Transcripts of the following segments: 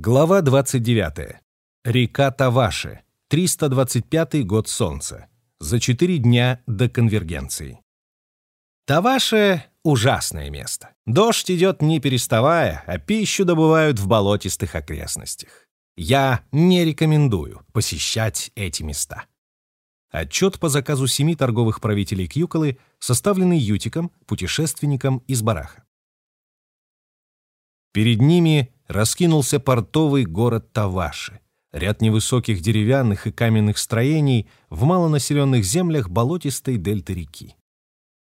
Глава 29. Река Таваши. 325 год Солнца. За четыре дня до конвергенции. Таваши — ужасное место. Дождь идет не переставая, а пищу добывают в болотистых окрестностях. Я не рекомендую посещать эти места. Отчет по заказу семи торговых правителей Кьюколы, составленный Ютиком, путешественником из Бараха. Перед ними раскинулся портовый город Таваши, ряд невысоких деревянных и каменных строений в малонаселенных землях болотистой дельты реки.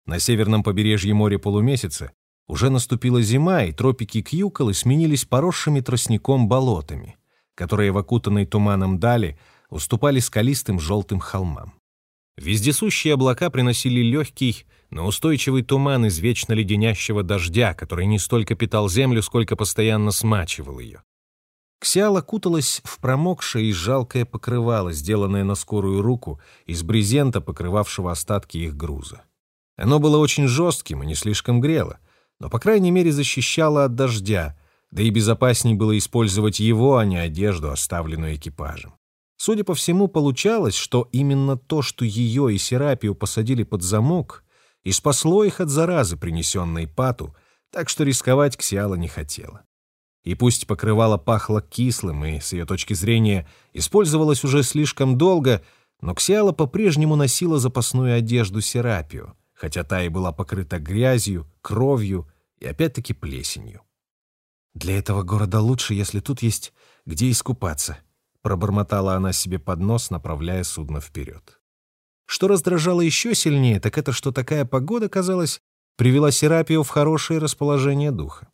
На северном побережье моря полумесяца уже наступила зима, и тропики Кьюколы сменились поросшими тростником болотами, которые в окутанной туманом дали уступали скалистым желтым холмам. Вездесущие облака приносили легкий, но устойчивый туман из вечно леденящего дождя, который не столько питал землю, сколько постоянно смачивал ее. Ксиала куталась в промокшее и жалкое покрывало, сделанное на скорую руку из брезента, покрывавшего остатки их груза. Оно было очень жестким и не слишком грело, но, по крайней мере, защищало от дождя, да и безопасней было использовать его, а не одежду, оставленную экипажем. Судя по всему, получалось, что именно то, что ее и Серапию посадили под замок, и спасло их от заразы, принесенной Пату, так что рисковать Ксиала не хотела. И пусть покрывало пахло кислым и, с ее точки зрения, использовалось уже слишком долго, но Ксиала по-прежнему носила запасную одежду Серапию, хотя та и была покрыта грязью, кровью и опять-таки плесенью. «Для этого города лучше, если тут есть где искупаться», Пробормотала она себе под нос, направляя судно вперед. Что раздражало еще сильнее, так это, что такая погода, казалось, привела Серапию в хорошее расположение духа.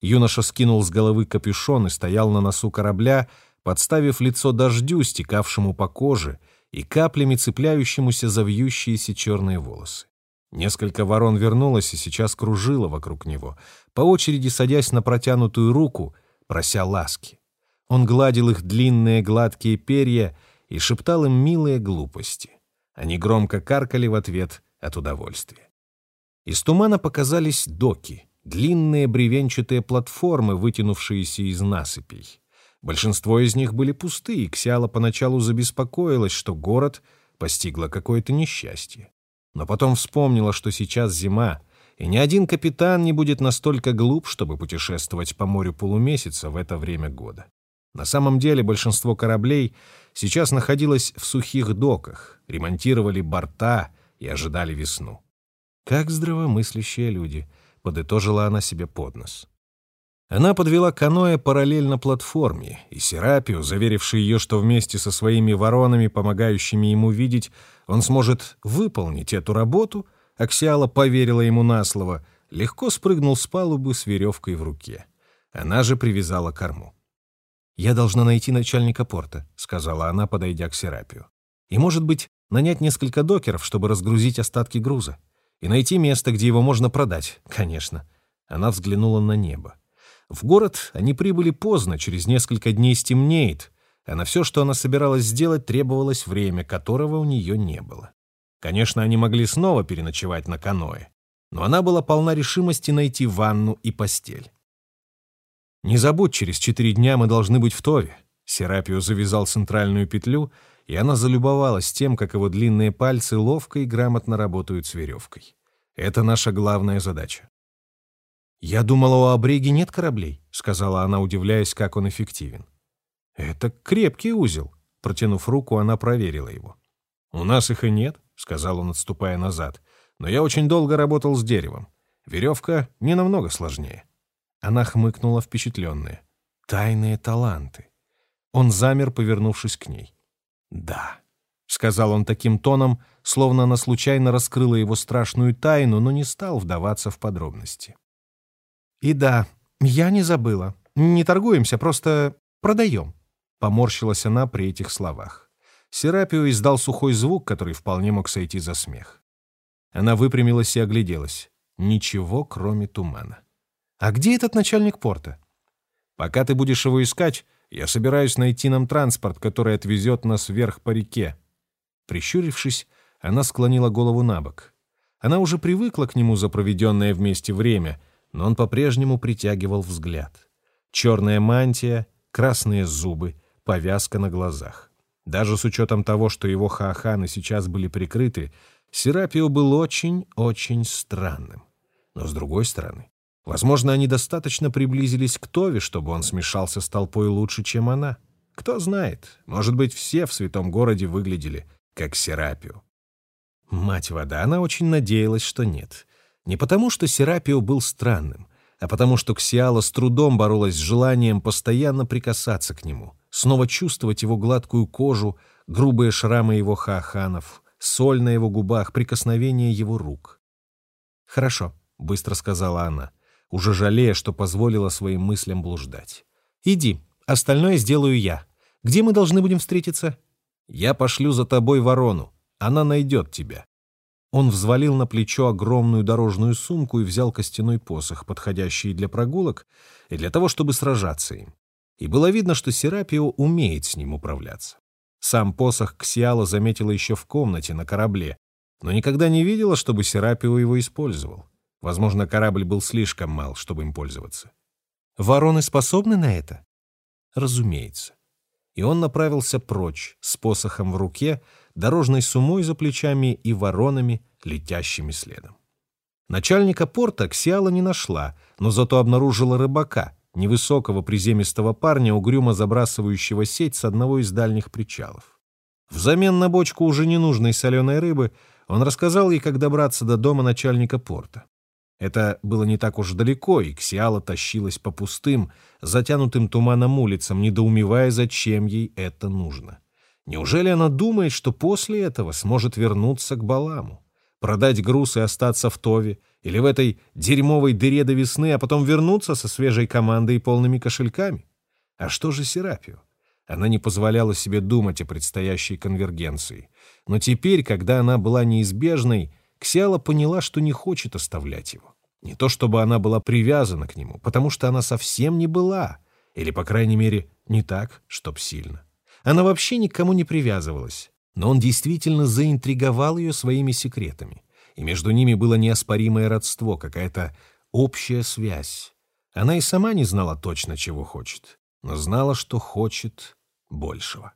Юноша скинул с головы капюшон и стоял на носу корабля, подставив лицо дождю, стекавшему по коже и каплями цепляющемуся за вьющиеся черные волосы. Несколько ворон вернулось и сейчас кружило вокруг него, по очереди садясь на протянутую руку, прося ласки. Он гладил их длинные гладкие перья и шептал им милые глупости. Они громко каркали в ответ от удовольствия. Из тумана показались доки, длинные бревенчатые платформы, вытянувшиеся из насыпей. Большинство из них были пусты, и Ксяла поначалу забеспокоилась, что город постигло какое-то несчастье. Но потом вспомнила, что сейчас зима, и ни один капитан не будет настолько глуп, чтобы путешествовать по морю полумесяца в это время года. На самом деле большинство кораблей сейчас находилось в сухих доках, ремонтировали борта и ожидали весну. «Как здравомыслящие люди», — подытожила она себе под нос. Она подвела каноэ параллельно платформе, и Серапио, заверивший ее, что вместе со своими воронами, помогающими ему видеть, он сможет выполнить эту работу, Аксиала поверила ему на слово, легко спрыгнул с палубы с веревкой в руке. Она же привязала корму. «Я должна найти начальника порта», — сказала она, подойдя к Серапию. «И, может быть, нанять несколько докеров, чтобы разгрузить остатки груза. И найти место, где его можно продать, конечно». Она взглянула на небо. В город они прибыли поздно, через несколько дней стемнеет, а на все, что она собиралась сделать, требовалось время, которого у нее не было. Конечно, они могли снова переночевать на каное, но она была полна решимости найти ванну и постель. «Не забудь, через четыре дня мы должны быть в Тове». Серапио завязал центральную петлю, и она залюбовалась тем, как его длинные пальцы ловко и грамотно работают с веревкой. Это наша главная задача. «Я думала, у Абриги нет кораблей», — сказала она, удивляясь, как он эффективен. «Это крепкий узел», — протянув руку, она проверила его. «У нас их и нет», — сказал он, отступая назад, «но я очень долго работал с деревом. Веревка не намного сложнее». Она хмыкнула впечатленная. «Тайные таланты». Он замер, повернувшись к ней. «Да», — сказал он таким тоном, словно она случайно раскрыла его страшную тайну, но не стал вдаваться в подробности. «И да, я не забыла. Не торгуемся, просто продаем», — поморщилась она при этих словах. Серапио издал сухой звук, который вполне мог сойти за смех. Она выпрямилась и огляделась. Ничего, кроме тумана. «А где этот начальник порта?» «Пока ты будешь его искать, я собираюсь найти нам транспорт, который отвезет нас вверх по реке». Прищурившись, она склонила голову на бок. Она уже привыкла к нему за проведенное вместе время, но он по-прежнему притягивал взгляд. Черная мантия, красные зубы, повязка на глазах. Даже с учетом того, что его хааханы сейчас были прикрыты, Серапио был очень-очень странным. Но с другой стороны, возможно, они достаточно приблизились к Тове, чтобы он смешался с толпой лучше, чем она. Кто знает, может быть, все в святом городе выглядели как Серапио. Мать вода, она очень надеялась, что нет. Не потому, что Серапио был странным, а потому что Ксиала с трудом боролась с желанием постоянно прикасаться к нему, снова чувствовать его гладкую кожу, грубые шрамы его хааханов, соль на его губах, прикосновение его рук. «Хорошо», — быстро сказала она, уже жалея, что позволила своим мыслям блуждать. «Иди, остальное сделаю я. Где мы должны будем встретиться?» «Я пошлю за тобой ворону. Она найдет тебя. Он взвалил на плечо огромную дорожную сумку и взял костяной посох, подходящий для прогулок и для того, чтобы сражаться им. И было видно, что Серапио умеет с ним управляться. Сам посох Ксиала заметила еще в комнате на корабле, но никогда не видела, чтобы Серапио его использовал. Возможно, корабль был слишком мал, чтобы им пользоваться. Вороны способны на это? Разумеется. И он направился прочь, с посохом в руке, дорожной сумой за плечами и воронами, летящими следом. Начальника порта Ксиала не нашла, но зато обнаружила рыбака, невысокого приземистого парня, угрюмо забрасывающего сеть с одного из дальних причалов. Взамен на бочку уже ненужной соленой рыбы он рассказал ей, как добраться до дома начальника порта. Это было не так уж далеко, и Ксиала тащилась по пустым, затянутым туманом улицам, недоумевая, зачем ей это нужно. Неужели она думает, что после этого сможет вернуться к Баламу, продать груз и остаться в Тове, или в этой дерьмовой дыре до весны, а потом вернуться со свежей командой и полными кошельками? А что же Серапио? Она не позволяла себе думать о предстоящей конвергенции. Но теперь, когда она была неизбежной, Ксиала поняла, что не хочет оставлять его. Не то чтобы она была привязана к нему, потому что она совсем не была, или, по крайней мере, не так, чтоб сильно. Она вообще никому не привязывалась, но он действительно заинтриговал ее своими секретами, и между ними было неоспоримое родство, какая-то общая связь. Она и сама не знала точно, чего хочет, но знала, что хочет большего.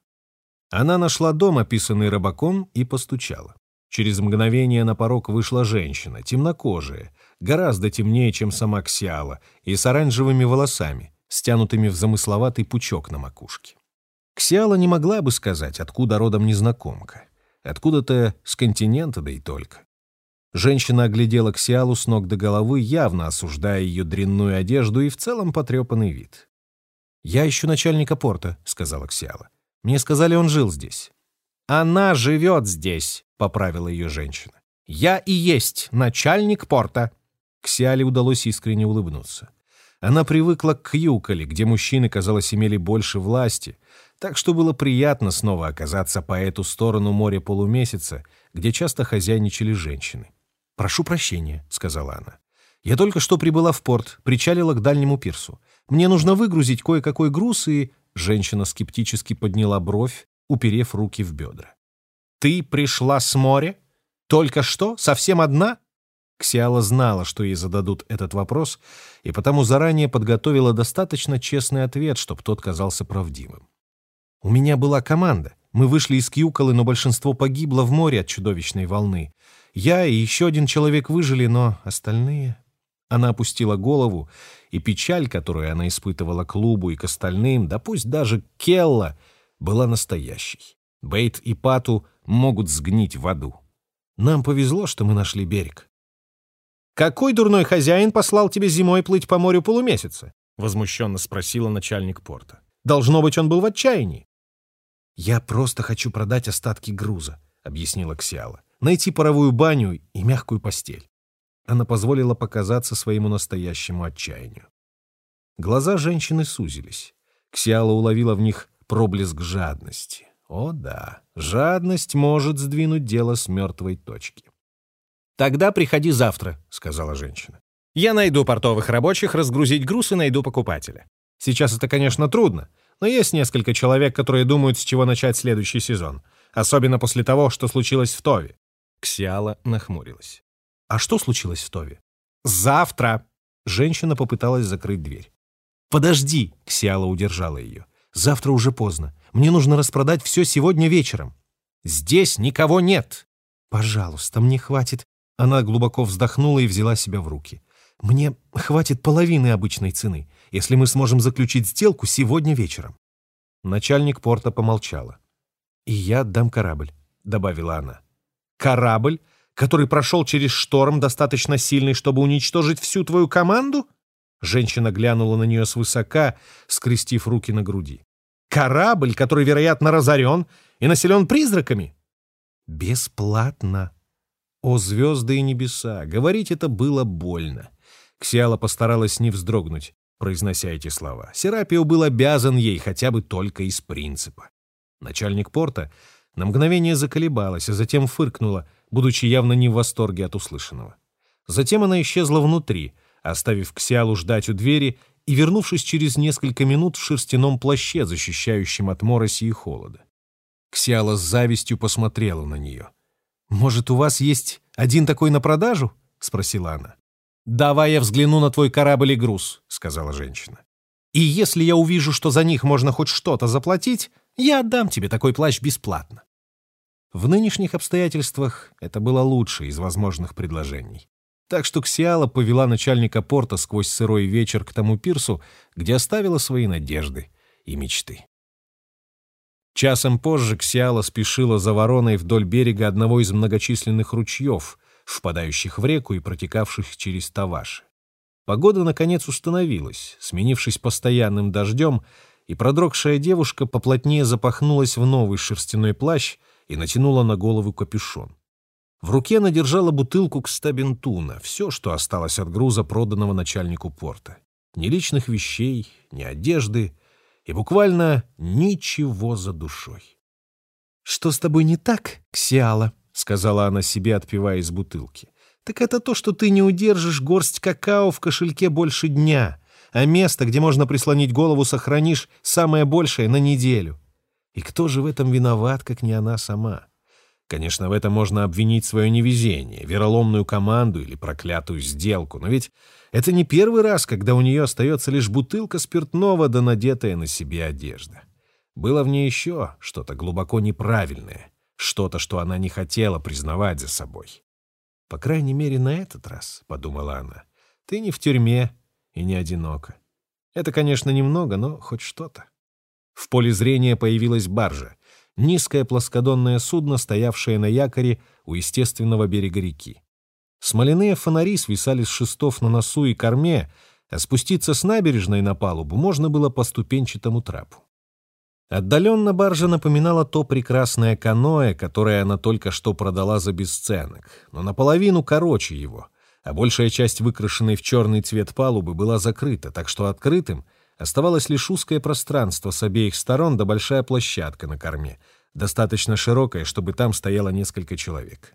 Она нашла дом, описанный рыбаком, и постучала. Через мгновение на порог вышла женщина, темнокожая, гораздо темнее, чем сама Ксиала, и с оранжевыми волосами, стянутыми в замысловатый пучок на макушке. Ксиала не могла бы сказать, откуда родом незнакомка. Откуда-то с континента, да и только. Женщина оглядела Ксиалу с ног до головы, явно осуждая ее дрянную одежду и в целом потрепанный вид. «Я ищу начальника порта», — сказала Ксиала. «Мне сказали, он жил здесь». «Она живет здесь», — поправила ее женщина. «Я и есть начальник порта». Ксиале удалось искренне улыбнуться. Она привыкла к Юколе, где мужчины, казалось, имели больше власти, так что было приятно снова оказаться по эту сторону моря полумесяца, где часто хозяйничали женщины. «Прошу прощения», — сказала она. «Я только что прибыла в порт, причалила к дальнему пирсу. Мне нужно выгрузить кое-какой груз, и...» Женщина скептически подняла бровь, уперев руки в бедра. «Ты пришла с моря? Только что? Совсем одна?» Ксиала знала, что ей зададут этот вопрос, и потому заранее подготовила достаточно честный ответ, чтобы тот казался правдивым. У меня была команда. Мы вышли из Кьюколы, но большинство погибло в море от чудовищной волны. Я и еще один человек выжили, но остальные... Она опустила голову, и печаль, которую она испытывала к Лубу и к остальным, да пусть даже Келла, была настоящей. Бейт и Пату могут сгнить в аду. Нам повезло, что мы нашли берег. «Какой дурной хозяин послал тебе зимой плыть по морю полумесяца?» — возмущенно спросила начальник порта. «Должно быть, он был в отчаянии». «Я просто хочу продать остатки груза», — объяснила Ксиала. «Найти паровую баню и мягкую постель». Она позволила показаться своему настоящему отчаянию. Глаза женщины сузились. Ксиала уловила в них проблеск жадности. О да, жадность может сдвинуть дело с мертвой точки. «Тогда приходи завтра», — сказала женщина. «Я найду портовых рабочих, разгрузить груз и найду покупателя. Сейчас это, конечно, трудно, но есть несколько человек, которые думают, с чего начать следующий сезон. Особенно после того, что случилось в Тове». Ксиала нахмурилась. «А что случилось в Тове?» «Завтра!» Женщина попыталась закрыть дверь. «Подожди!» — Ксиала удержала ее. «Завтра уже поздно. Мне нужно распродать все сегодня вечером». «Здесь никого нет!» «Пожалуйста, мне хватит...» Она глубоко вздохнула и взяла себя в руки. «Мне хватит половины обычной цены, если мы сможем заключить сделку сегодня вечером». Начальник порта помолчала. «И я отдам корабль», — добавила она. «Корабль, который прошел через шторм, достаточно сильный, чтобы уничтожить всю твою команду?» Женщина глянула на нее свысока, скрестив руки на груди. «Корабль, который, вероятно, разорен и населен призраками?» «Бесплатно!» О, звезды и небеса! Говорить это было больно. Ксиала постаралась не вздрогнуть, произнося эти слова. Серапио был обязан ей хотя бы только из принципа. Начальник порта на мгновение заколебалась, а затем фыркнула, будучи явно не в восторге от услышанного. Затем она исчезла внутри, оставив Ксиалу ждать у двери и вернувшись через несколько минут в шерстяном плаще, защищающем от мороси и холода. Ксиала с завистью посмотрела на нее. «Может, у вас есть один такой на продажу?» — спросила она. «Давай я взгляну на твой корабль и груз», — сказала женщина. «И если я увижу, что за них можно хоть что-то заплатить, я отдам тебе такой плащ бесплатно». В нынешних обстоятельствах это было лучшее из возможных предложений. Так что Ксиала повела начальника порта сквозь сырой вечер к тому пирсу, где оставила свои надежды и мечты. Часом позже Ксиала спешила за вороной вдоль берега одного из многочисленных ручьев, впадающих в реку и протекавших через Таваши. Погода, наконец, установилась, сменившись постоянным дождем, и продрогшая девушка поплотнее запахнулась в новый шерстяной плащ и натянула на голову капюшон. В руке она держала бутылку кстабентуна, все, что осталось от груза, проданного начальнику порта. Ни личных вещей, ни одежды — и буквально ничего за душой. «Что с тобой не так, Ксиала?» — сказала она себе, отпивая из бутылки. «Так это то, что ты не удержишь горсть какао в кошельке больше дня, а место, где можно прислонить голову, сохранишь самое большее на неделю. И кто же в этом виноват, как не она сама?» Конечно, в этом можно обвинить свое невезение, вероломную команду или проклятую сделку, но ведь это не первый раз, когда у нее остается лишь бутылка спиртного да надетая на себе одежда. Было в ней еще что-то глубоко неправильное, что-то, что она не хотела признавать за собой. «По крайней мере, на этот раз», — подумала она, — «ты не в тюрьме и не одинока. Это, конечно, немного, но хоть что-то». В поле зрения появилась баржа — низкое плоскодонное судно, стоявшее на якоре у естественного берега реки. Смоляные фонари свисали с шестов на носу и корме, а спуститься с набережной на палубу можно было по ступенчатому трапу. Отдаленно баржа напоминала то прекрасное каноэ, которое она только что продала за бесценок, но наполовину короче его, а большая часть выкрашенной в черный цвет палубы была закрыта, так что открытым — Оставалось лишь узкое пространство с обеих сторон да большая площадка на корме, достаточно широкая, чтобы там стояло несколько человек.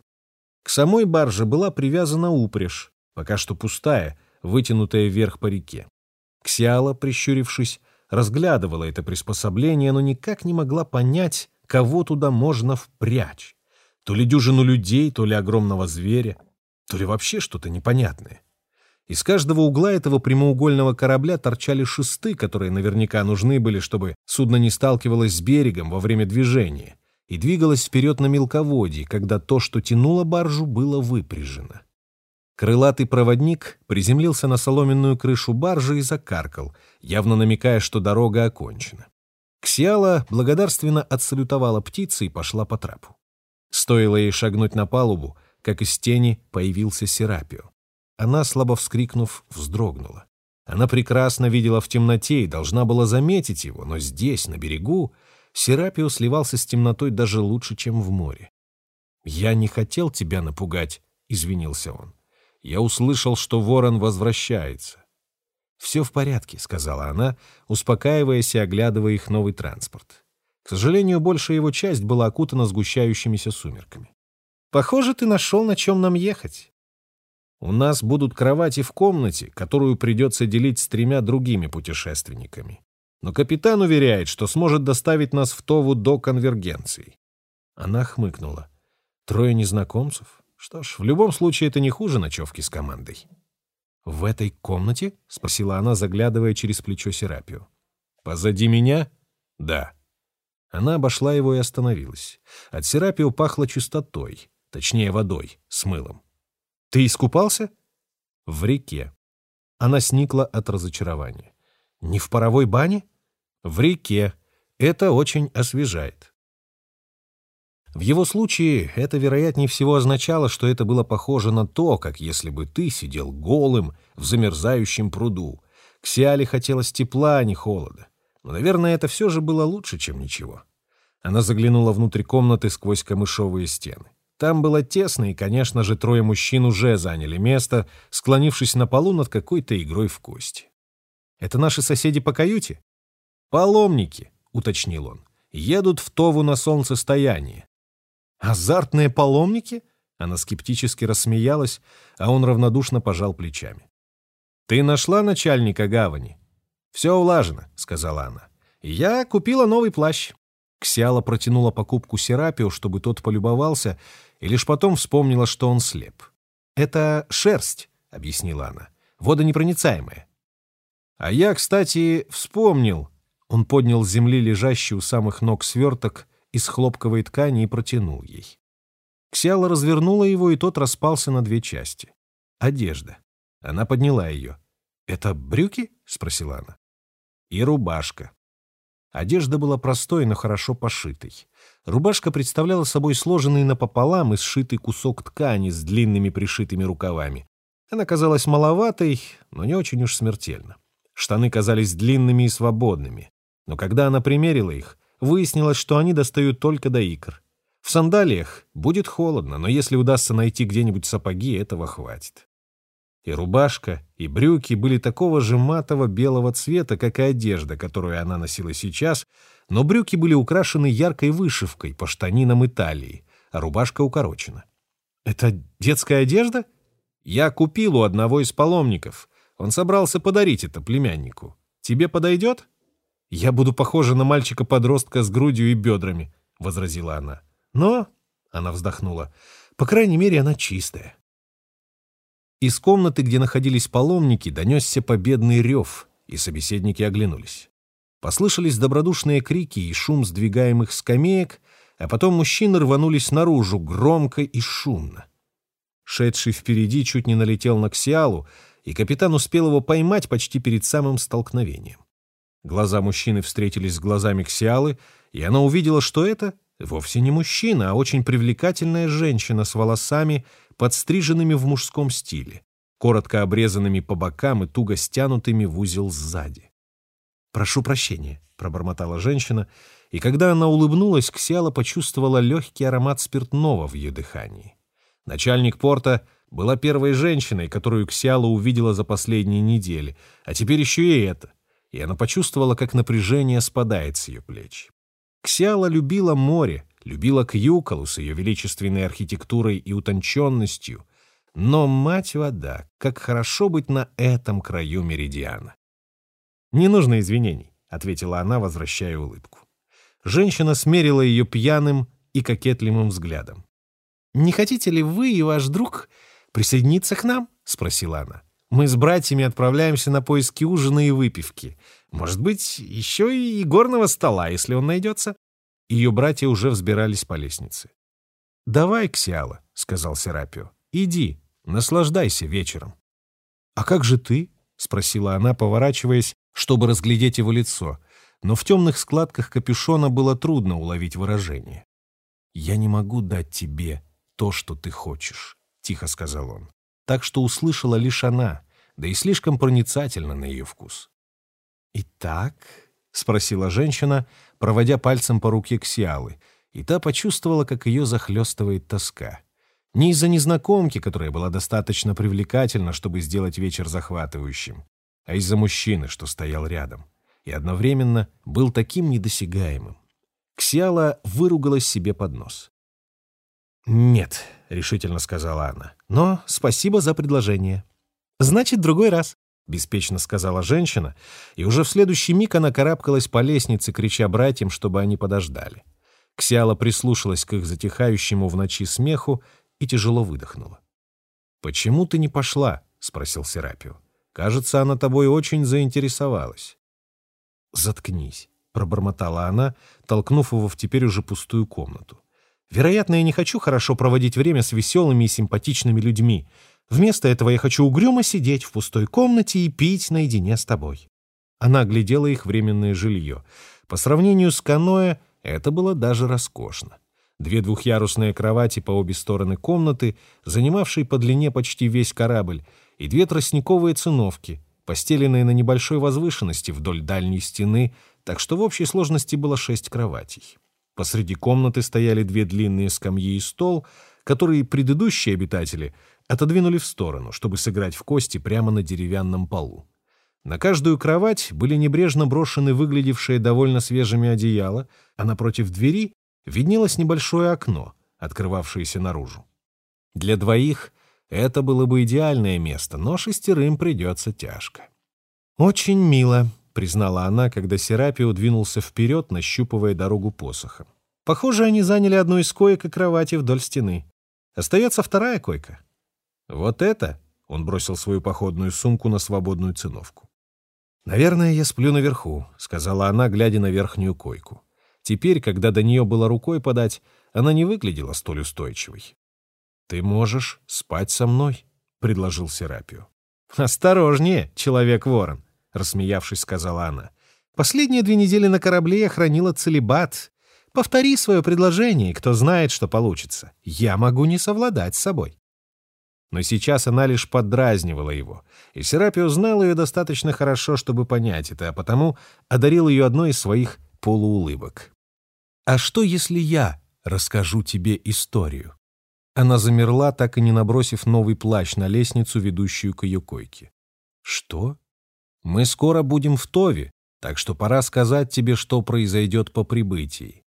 К самой барже была привязана упряжь, пока что пустая, вытянутая вверх по реке. Ксиала, прищурившись, разглядывала это приспособление, но никак не могла понять, кого туда можно впрячь. То ли дюжину людей, то ли огромного зверя, то ли вообще что-то непонятное. Из каждого угла этого прямоугольного корабля торчали шесты, которые наверняка нужны были, чтобы судно не сталкивалось с берегом во время движения и двигалось вперед на мелководье, когда то, что тянуло баржу, было выпряжено. Крылатый проводник приземлился на соломенную крышу баржи и закаркал, явно намекая, что дорога окончена. Ксиала благодарственно отсалютовала птице и пошла по трапу. Стоило ей шагнуть на палубу, как из тени появился Серапио. Она, слабо вскрикнув, вздрогнула. Она прекрасно видела в темноте и должна была заметить его, но здесь, на берегу, Серапио сливался с темнотой даже лучше, чем в море. «Я не хотел тебя напугать», — извинился он. «Я услышал, что ворон возвращается». «Все в порядке», — сказала она, успокаиваясь и оглядывая их новый транспорт. К сожалению, большая его часть была окутана сгущающимися сумерками. «Похоже, ты нашел, на чем нам ехать. У нас будут кровати в комнате, которую придется делить с тремя другими путешественниками. Но капитан уверяет, что сможет доставить нас в Тову до конвергенции. Она хмыкнула. Трое незнакомцев? Что ж, в любом случае это не хуже ночевки с командой. «В этой комнате?» — спросила она, заглядывая через плечо Серапию. «Позади меня?» «Да». Она обошла его и остановилась. От Серапио пахло чистотой, точнее водой, с мылом. «Ты искупался?» «В реке». Она сникла от разочарования. «Не в паровой бане?» «В реке. Это очень освежает». В его случае это, вероятнее всего, означало, что это было похоже на то, как если бы ты сидел голым в замерзающем пруду. К Сиале хотелось тепла, а не холода. Но, наверное, это все же было лучше, чем ничего. Она заглянула внутрь комнаты сквозь камышовые стены. Там было тесно, и, конечно же, трое мужчин уже заняли место, склонившись на полу над какой-то игрой в кости. «Это наши соседи по каюте?» «Паломники», — уточнил он, — «едут в Тову на солнцестояние». «Азартные паломники?» Она скептически рассмеялась, а он равнодушно пожал плечами. «Ты нашла начальника гавани?» «Все улажено», — сказала она. «Я купила новый плащ». Ксиала протянула покупку Серапио, чтобы тот полюбовался, и лишь потом вспомнила, что он слеп. «Это шерсть», — объяснила она, — «водонепроницаемая». «А я, кстати, вспомнил». Он поднял с земли лежащий у самых ног сверток из хлопковой ткани и протянул ей. Ксиала развернула его, и тот распался на две части. Одежда. Она подняла ее. «Это брюки?» — спросила она. «И рубашка». Одежда была простой, но хорошо пошитой. Рубашка представляла собой сложенный напополам и сшитый кусок ткани с длинными пришитыми рукавами. Она казалась маловатой, но не очень уж смертельно. Штаны казались длинными и свободными. Но когда она примерила их, выяснилось, что они достают только до икр. В сандалиях будет холодно, но если удастся найти где-нибудь сапоги, этого хватит. И рубашка, и брюки были такого же матово-белого цвета, как и одежда, которую она носила сейчас, но брюки были украшены яркой вышивкой по штанинам Италии, а рубашка укорочена. «Это детская одежда?» «Я купил у одного из паломников. Он собрался подарить это племяннику. Тебе подойдет?» «Я буду похожа на мальчика-подростка с грудью и бедрами», — возразила она. «Но...» — она вздохнула. «По крайней мере, она чистая». Из комнаты, где находились паломники, донесся победный рев, и собеседники оглянулись. Послышались добродушные крики и шум сдвигаемых скамеек, а потом мужчины рванулись наружу, громко и шумно. Шедший впереди чуть не налетел на Ксиалу, и капитан успел его поймать почти перед самым столкновением. Глаза мужчины встретились с глазами Ксиалы, и она увидела, что это вовсе не мужчина, а очень привлекательная женщина с волосами, подстриженными в мужском стиле, коротко обрезанными по бокам и туго стянутыми в узел сзади. «Прошу прощения», — пробормотала женщина, и когда она улыбнулась, Ксиала почувствовала легкий аромат спиртного в ее дыхании. Начальник порта была первой женщиной, которую Ксиала увидела за последние недели, а теперь еще и это, и она почувствовала, как напряжение спадает с ее плеч. Ксиала любила море, любила Кьюколу с ее величественной архитектурой и утонченностью, но, мать вода, как хорошо быть на этом краю меридиана. «Не нужно извинений», — ответила она, возвращая улыбку. Женщина смерила ее пьяным и кокетливым взглядом. «Не хотите ли вы и ваш друг присоединиться к нам?» — спросила она. «Мы с братьями отправляемся на поиски ужина и выпивки. Может быть, еще и горного стола, если он найдется?» Ее братья уже взбирались по лестнице. «Давай, Ксиала», — сказал Серапио, — «иди, наслаждайся вечером». «А как же ты?» — спросила она, поворачиваясь, чтобы разглядеть его лицо, но в темных складках капюшона было трудно уловить выражение. «Я не могу дать тебе то, что ты хочешь», — тихо сказал он. Так что услышала лишь она, да и слишком проницательно на ее вкус. «Итак?» — спросила женщина, проводя пальцем по руке Ксиалы, и та почувствовала, как ее захлестывает тоска. Не из-за незнакомки, которая была достаточно привлекательна, чтобы сделать вечер захватывающим, а из-за мужчины, что стоял рядом, и одновременно был таким недосягаемым. Ксиала выругалась себе под нос. «Нет», — решительно сказала она, — «но спасибо за предложение». «Значит, другой раз» беспечно сказала женщина, и уже в следующий миг она карабкалась по лестнице, крича братьям, чтобы они подождали. Ксиала прислушалась к их затихающему в ночи смеху и тяжело выдохнула. «Почему ты не пошла?» спросил Серапио. «Кажется, она тобой очень заинтересовалась». «Заткнись», — пробормотала она, толкнув его в теперь уже пустую комнату. «Вероятно, я не хочу хорошо проводить время с веселыми и симпатичными людьми. Вместо этого я хочу угрюмо сидеть в пустой комнате и пить наедине с тобой». Она глядела их временное жилье. По сравнению с каноэ это было даже роскошно. Две двухъярусные кровати по обе стороны комнаты, занимавшие по длине почти весь корабль, и две тростниковые циновки, постеленные на небольшой возвышенности вдоль дальней стены, так что в общей сложности было шесть кроватей. Посреди комнаты стояли две длинные скамьи и стол, которые предыдущие обитатели отодвинули в сторону, чтобы сыграть в кости прямо на деревянном полу. На каждую кровать были небрежно брошены выглядевшие довольно свежими одеяла, а напротив двери виднелось небольшое окно, открывавшееся наружу. Для двоих это было бы идеальное место, но шестерым придется тяжко. «Очень мило», — признала она, когда Серапио двинулся вперед, нащупывая дорогу посохом. «Похоже, они заняли одну из коек и кровати вдоль стены. Остается вторая койка». «Вот это?» — он бросил свою походную сумку на свободную циновку. «Наверное, я сплю наверху», — сказала она, глядя на верхнюю койку. Теперь, когда до нее было рукой подать, она не выглядела столь устойчивой. «Ты можешь спать со мной», — предложил Серапио. «Осторожнее, человек-ворон», — рассмеявшись, сказала она. «Последние две недели на корабле я хранила целебат. Повтори свое предложение, кто знает, что получится. Я могу не совладать с собой». Но сейчас она лишь поддразнивала его, и Серапио знал ее достаточно хорошо, чтобы понять это, а потому одарил ее одной из своих полуулыбок. «А что, если я расскажу тебе историю?» Она замерла, так и не набросив новый плащ на лестницу, ведущую к ее койке. «Что? Мы скоро будем в Тове, так что пора сказать тебе, что произойдет по прибытии».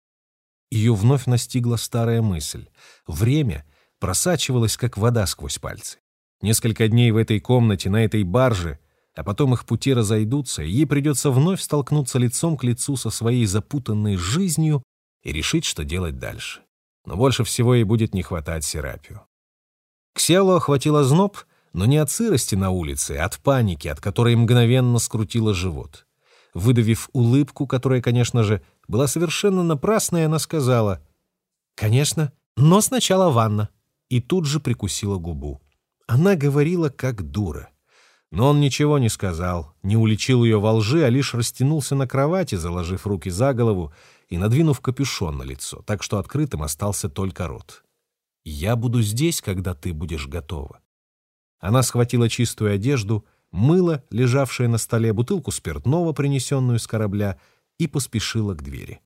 Ее вновь настигла старая мысль. Время просачивалось, как вода сквозь пальцы. Несколько дней в этой комнате, на этой барже, а потом их пути разойдутся, и ей придется вновь столкнуться лицом к лицу со своей запутанной жизнью и решить, что делать дальше. Но больше всего ей будет не хватать Серапию. Ксиалу охватила зноб, но не от сырости на улице, а от паники, от которой мгновенно скрутила живот. Выдавив улыбку, которая, конечно же, была совершенно напрасной, она сказала «Конечно, но сначала ванна» и тут же прикусила губу. Она говорила как дура. Но он ничего не сказал, не уличил ее во лжи, а лишь растянулся на кровати, заложив руки за голову и надвинув капюшон на лицо, так что открытым остался только рот. «Я буду здесь, когда ты будешь готова». Она схватила чистую одежду, мыло, лежавшее на столе, бутылку спиртного, принесенную с корабля, и поспешила к двери.